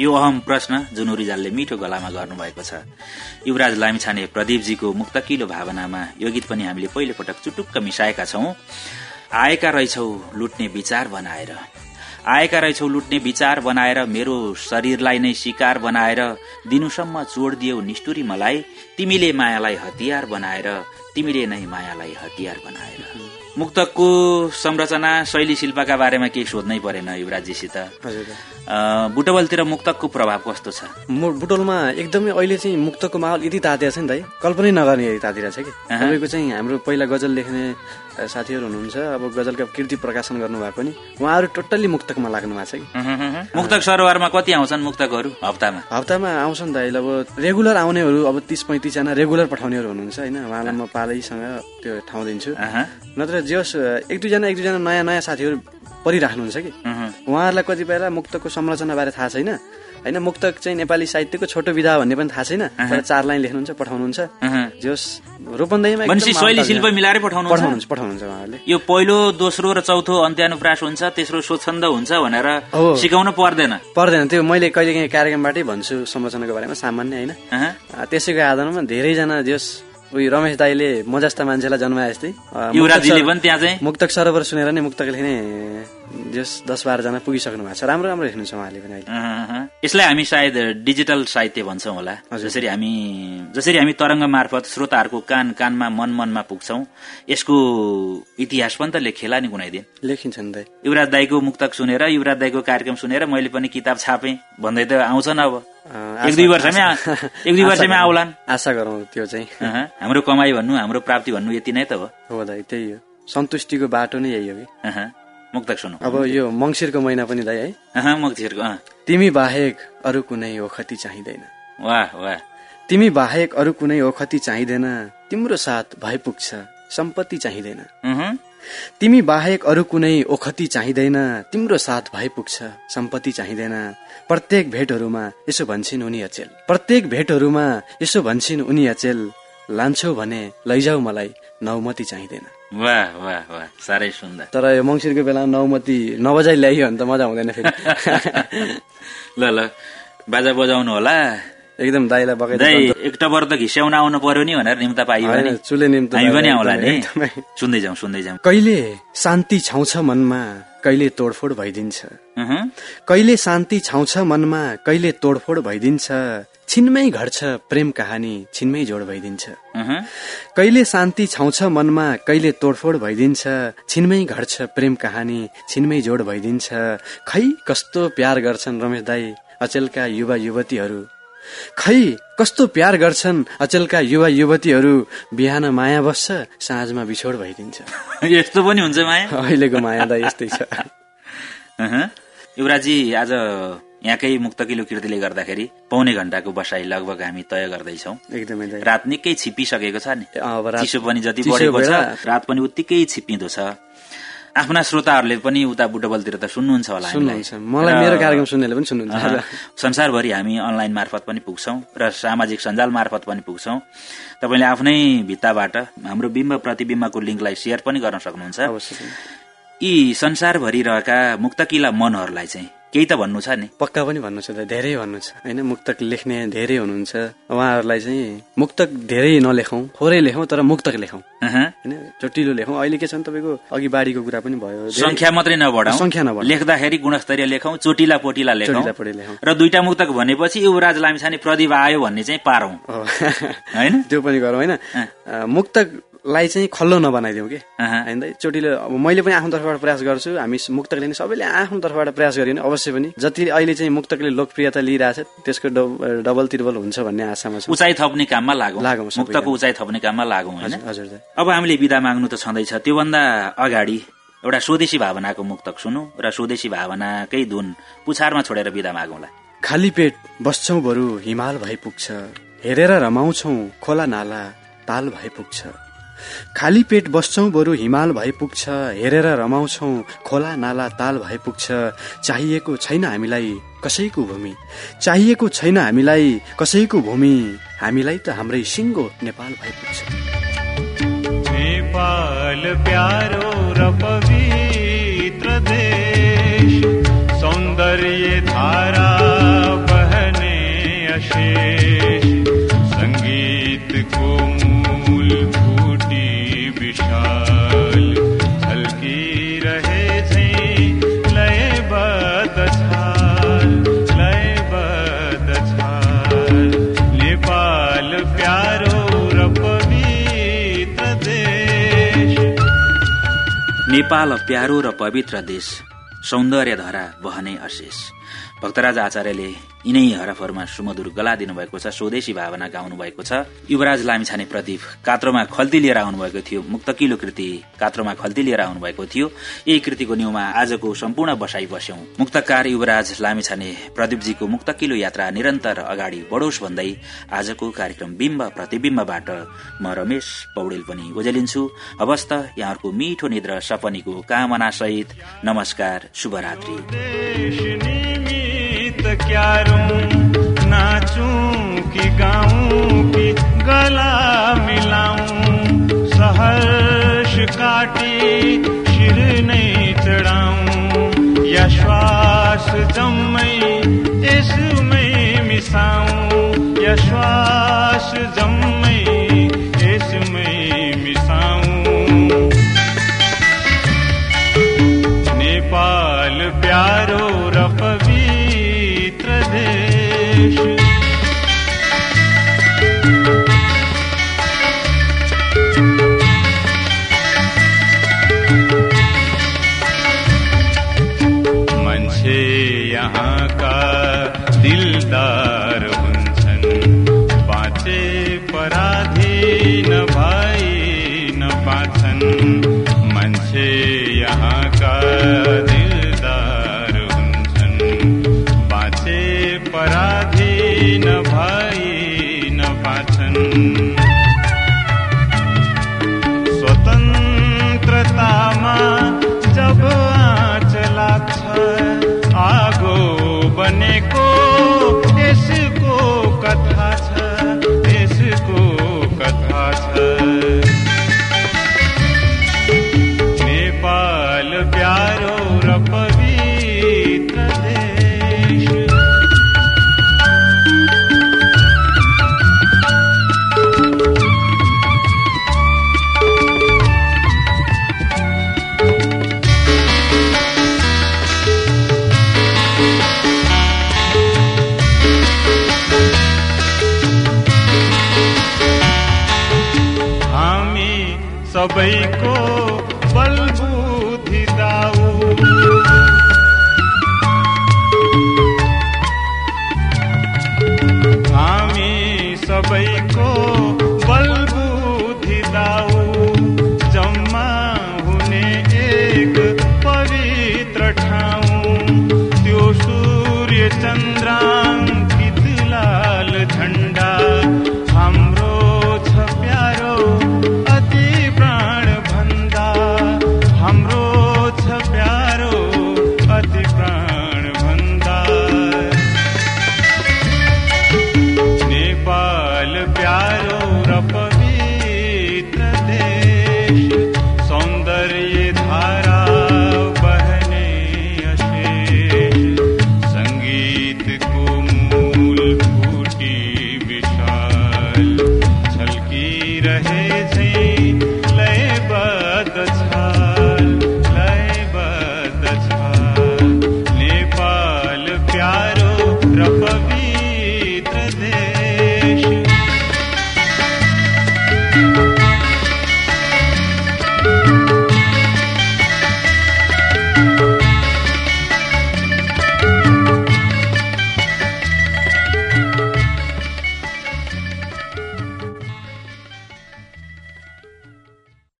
यो अहम प्रश्न जुन रिजालले मिठो गलामा गर्नुभएको छ। युवराज लामिछाने प्रदीपजीको मुक्तकिलो भावनामा यो गीत पनि हामीले पहिलो पटक चुटुक्क मिसाएका छौं। आएका रहेछौ लुट्ने विचार बनाएर। आएका रहेछौ लुट्ने विचार बनाएर मेरो शरीरलाई नै शिकार बनाएर दिनुसम्म चोड दियौ निष्ठुरी मलाई तिमीले मायालाई हतियार बनाएर तिमीले नै मायालाई हतियार बनाएर। मुक्तकको संरचना शैली शिल्पका बारेमा केही सोध्नै परेन अ, बुटबलतिर मुक्तकको प्रभाव कस्तो छ? मु- बुटोलमा एकदमै अहिले चाहिँ मुक्तको माहौल यति तातिएको छ नि दाइ कल्पनै नगर्ने यति तातिरहेको छ कि। तपाईँको चाहिँ हाम्रो पहिला गजल लेख्ने साथीहरू हुनुहुन्छ। अब गजलका कृति प्रकाशन गर्नुभएको पनि। उहाँहरू टोटल्ली मुक्तकमा लाग्नु भएको छ कि? मुक्तक सरोवरमा कति आउँछन् मुक्तकहरू हप्तामा? हप्तामा आउँछन् दाइ अब रेगुलर आउनेहरू अब तिस पैँतिसजना रेगुलर पठाउनेहरू हुनुहुन्छ होइन। उहाँलाई म पालैसँग त्यो ठाउँ दिन्छु। नत्र जे होस् एक दुईजना एक दुईजना नयाँ नयाँ साथीहरू परिराख्नुहुन्छ कि। उहाँहरूलाई कतिपयला मुक्तको संरचना बारे थाहा छैन। होइन मुक्तक चाहिँ नेपाली साहित्यको छोटो विधा भन्ने पनि थाहा छैन तर चार लाइन लेख्नुहुन्छ पठाउनुहुन्छ। रोपन्दैमा शैली शिल्प। मिलाएरै पठाउनुहुन्छ? पठाउनुहुन्छ पठाउनुहुन्छ उहाँहरूले। यो पहिलो दोस्रो र चौथो अन्त्यानुप्रास हुन्छ तेस्रो स्वच्छन्द हुन्छ भनेर। सिकाउन पर्दैन। पर्दैन त्यो मैले कहिले काहीँ कार्यक्रमबाटै भन्छु संरचनाको बारेमा सामान्य होइन। त्यसैको आधारमा धेरैजना जस उयो रमेश दाईले म जस्ता मान्छेलाई जन्माए जस्तै। मुक्तक पनि त्यहाँ चाहिँ मुक्तक सरोवर सुनेर नै मुक्तक लेख्ने जस दस बाह्रजना पुगिसक्नु भएको छ। राम्रो राम्रो लेख्नुहुन्छ उहाँले पनि अहिले। अहँ, अहँ। यसलाई हामी सायद डिजिटल साहित्य भन्छौँ होला। जसरी हामी जसरी हामी तरङ्ग मार्फत श्रोताहरूको कान कानमा मन मनमा पुग्छौं। यसको इतिहास पनि त लेखेला नि कुनै दिन लेखिन्छ नि दाइ युवराज दाईको मुक्तक सुनेर युवराज दाईको कार्यक्रम सुनेर मैले पनि किताब छापेँ। भन्दै त आउँछन् अब। एक दुई वर्षमै एक दुई वर्षमै आउलान्। आशा गरौँ त्यो चाहिँ। हाम्रो कमाई भन्नु हाम्रो प्राप्ति भन्नु यति नै त हो। हो दाइ त्यही हो। सन्तुष्टिको बाटो नै यही हो कि। मुक्तक सुनौ अब यो मङ्सिरको महिना पनि दाइ है। अँ, तिमी बाहेक अरू कुनै ओखती चाहिँदैन। वाह वाह। तिमी बाहेक अरू कुनै ओखती चाहिँदैन। तिम्रो साथ भए पुग्छ सम्पत्ति चाहिँदैन। तिमी बाहेक अरू कुनै ओखती चाहिँदैन तिम्रो साथ भए पुग्छ सम्पत्ति चाहिँदैन। प्रत्येक भेटहरूमा यसो भन्छन् उनी अचेल। प्रत्येक भेटहरूमा यसो भन्छन् उनी अचेल लान्छौ भने लैजाऊ मलाई नौमती चाहिँदैन। वाह वाह वाह साह्रै सुन्दर। तर यो मङ्सिरको बेला नौमती नबजाइ ल्याइयो भने त मजा हुँदैन फेरि। ल ल बाजा बजाउनु होला। एकदम दाइलाई बगाइ दाई एक टबर त घिस्याउन आउनु पर्यो नि भनेर निम्ता पाइयो चुले निम्तो हामी पनि आउला नि। सुन्दै जाउँ सुन्दै जाउँ। कहिले शान्ति छाउँछ मनमा कहिले तोडफोड भइदिन्छ। कहिले शान्ति छाउँछ मनमा कहिले तोडफोड भइदिन्छ। छिनमै घट्छ प्रेम कहानी छिनमै जोड भइदिन्छ। कहिले शान्ति छाउँछ मनमा कहिले तोडफोड भइदिन्छ। छिनमै घट्छ प्रेम कहानी छिनमै जोड भइदिन्छ। खै कस्तो प्यार गर्छन् रमेश दाई अचेलका युवा युवतीहरू खै कस्तो प्यार गर्छन् अचेलका युवा युवतीहरू? बिहान माया बस्छ साँझमा बिछोड भइदिन्छ। यस्तो पनि हुन्छ माया? अहिलेको माया दाई यस्तै छ। अहँ। युवराजी आज यहाँकै मुक्तकिलो कृतिले गर्दाखेरि पौने घण्टाको बसाई लगभग हामी तय गर्दैछौ। एकदमै रात निकै छिप्पिसकेको छ नि। चिसो पनि जति बढेको छ रात पनि उत्तिकै छिप्पिँदो छ। आफ्ना श्रोताहरूले पनि उता बुटबलतिर त सुन्नुहुन्छ होला मलाई मेरो कार्यक्रम सुन्नेले पनि सुन्नुहुन्छ। संसारभरि हामी अनलाइन मार्फत पनि पुग्छौं र सामाजिक सञ्जाल मार्फत पनि पुग्छौं तपाईँले आफ्नै भित्ताबाट हाम्रो बिम्ब प्रतिबिम्बको लिङ्कलाई सेयर पनि गर्न सक्नुहुन्छ। यी संसारभरि रहेका मुक्तकिला मनहरूलाई चाहिँ केही त भन्नु छ नि। पक्का पनि भन्नु छ दाइ, धेरै भन्नु छ। होइन मुक्तक लेख्ने धेरै हुनुहुन्छ। उहाँहरूलाई चाहिँ मुक्तक धेरै नलेखौँ थोरै लेखौँ तर मुक्तक लेखौँ। होइन चोटिलो लेखौँ। अहिले के छ भने तपाईँको अघि बाढीको कुरा पनि भयो। संख्या मात्रै नबढाउँ। संख्या नबढाउँ। लेख्दाखेरि गुणस्तरीय लेखौँ चोटिला पोटिला लेखौँ। र दुईटा मुक्तक भनेपछि युवराज लामिछाने प्रदीप आयो भन्ने चाहिँ पारौँ। होइन? त्यो पनि गरौँ। होइन अ, मुक्तकलाई चाहिँ खल्लो नबनाइदिउँ कि। होइन चोटिलो अब मैले पनि आफ्नो तर्फबाट प्रयास गर्छु हामी मुक्तक लिने सबैले आफ्नो तर्फबाट प्रयास गरियो भने अवश्य पनि। जति अहिले चाहिँ मुक्तकले लोकप्रियता लिइरहेछ त्यसको डब- डबल त्रिबल हुन्छ भन्ने आशामा छु। उचाइ थप्ने काममा लागौँ। लागौँ। मुक्तको उचाइ थप्ने काममा लागौँ हजुर अब हामीले विदा माग्नु त छँदैछ। त्योभन्दा अगाडि एउटा स्वदेशी भावनाको मुक्तक सुनौ र स्वदेशी भावनाकै धुन पुछारमा छोडेर विदा मागौँला। खाली पेट बस्छौ बरु हिमाल भइ पुग्छ। हेरेर रमाउँछौ खोला नाला ताल भइ पुग्छ। खाली पेट बस्छौ बरु हिमाल भइ पुग्छ। हेरेर रमाउँछौ खोला नाला ताल भइ पुग्छ। चाहिएको छैन हामीलाई कसैको भूमि। चाहिएको छैन हामीलाई कसैको भूमि। हामीलाई त हाम्रै सिङ्गो नेपाल भइ पुग्छ। नेपाल प्यारो नेपाल प्यारो र पवित्र देश सौन्दर्य धरा बहने अशेष। भक्तराज आचार्यले यिनै हरफहरूमा सुमधुर गला दिनुभएको छ स्वदेशी भावना गाउनु भएको छ। युवराज लामिछाने प्रदीप कात्रोमा खल्ती लिएर आउनुभएको थियो। मुक्तकिलो कृति कात्रोमा खल्ती लिएर आउनुभएको थियो। यही कृतिको न्युमा आजको सम्पूर्ण बसाई बस्यौं। मुक्तकार युवराज लामिछाने प्रदीपजीको मुक्तकिलो यात्रा निरन्तर अगाडि बढोस् भन्दै आजको कार्यक्रम बिम्ब प्रतिबिम्बबाट म रमेश पौडेल पनि ओजेलिन्छु। हवस् त यहाँहरूको मिठो निद्र सपनीको कामना सहित नमस्कार शुभरात्री। देश क्या क्यारूं नाचूं कि गाऊं कि गला मिलाऊं। सहर्ष काटी, शिर नहीं चढ़ाऊं। या श्वास जमई इसमें मिसाऊं। या श्वास जम्मै बलबुद्धि